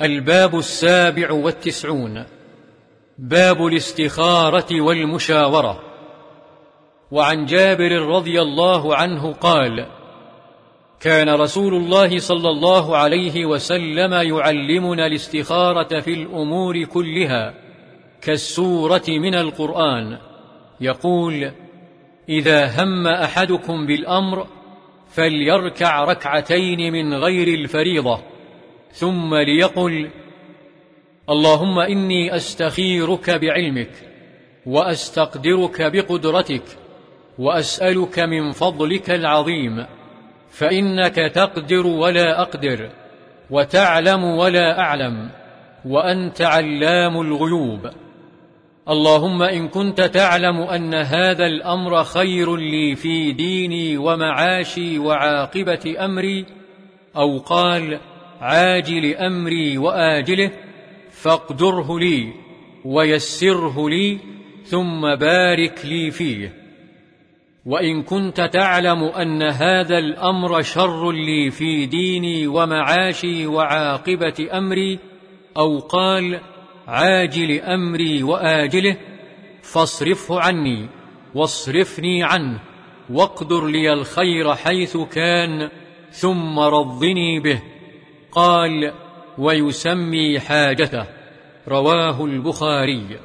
الباب السابع والتسعون. باب الاستخارة والمشاورة. وعن جابر رضي الله عنه قال كان رسول الله صلى الله عليه وسلم يعلمنا الاستخارة في الأمور كلها كالسورة من القرآن. يقول إذا هم أحدكم بالأمر فليركع ركعتين من غير الفريضة. ثم ليقل اللهم إني أستخيرك بعلمك وأستقدرك بقدرتك وأسألك من فضلك العظيم فإنك تقدر ولا أقدر وتعلم ولا أعلم وأنت علام الغيوب. اللهم إن كنت تعلم أن هذا الأمر خير لي في ديني ومعاشي وعاقبة أمري أو قال عاجل أمري وآجله فاقدره لي ويسره لي ثم بارك لي فيه. وإن كنت تعلم أن هذا الأمر شر لي في ديني ومعاشي وعاقبة أمري أو قال عاجل أمري وآجله فاصرفه عني واصرفني عنه واقدر لي الخير حيث كان ثم رضني به. قال ويسمي حاجته. رواه البخاري.